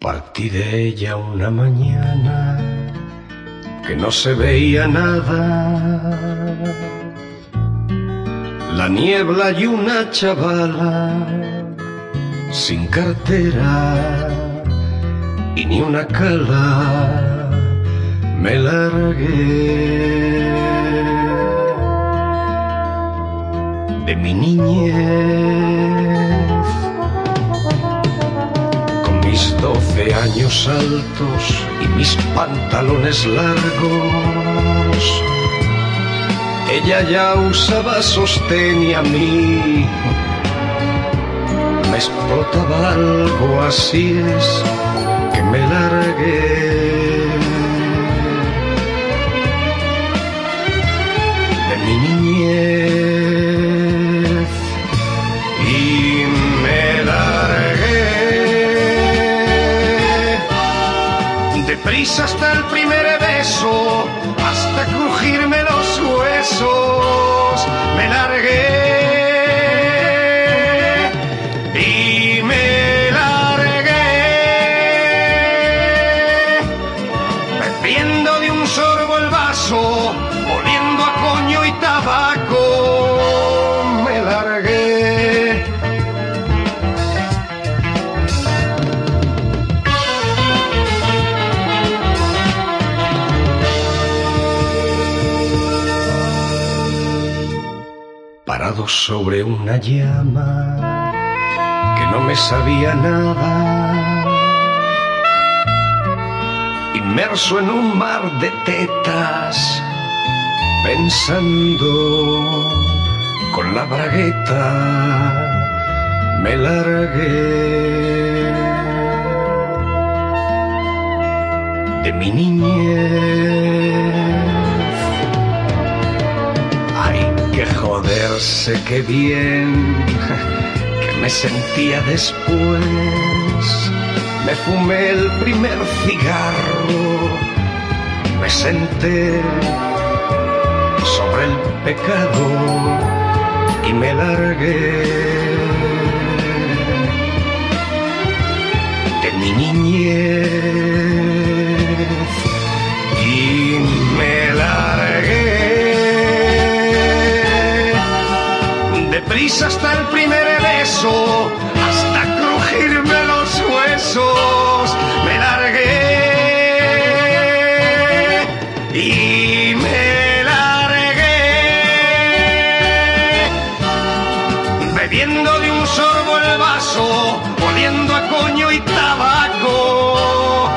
Partí de ella una mañana que no se veía nada. La niebla y una chavala sin cartera y ni una cala. Me largué. De mi niñez altos y mis pantalones largos. Ella ya usaba sostén y a mí me explotaba algo, así es que me largué deprisa hasta el primer beso, hasta crujirme los huesos, me largué y me largué. Bebiendo de un sorbo el vaso, oliendo a coño y tabaco, sobre una llama que no me sabía nada, inmerso en un mar de tetas, pensando con la bragueta, me largué de mi niñez. Que joderse, qué bien que me sentía después. Me fumé el primer cigarro, me senté sobre el pecado y me largué hasta crujirme los huesos, me largué y me largué bebiendo de un sorbo el vaso, oliendo a coño y tabaco,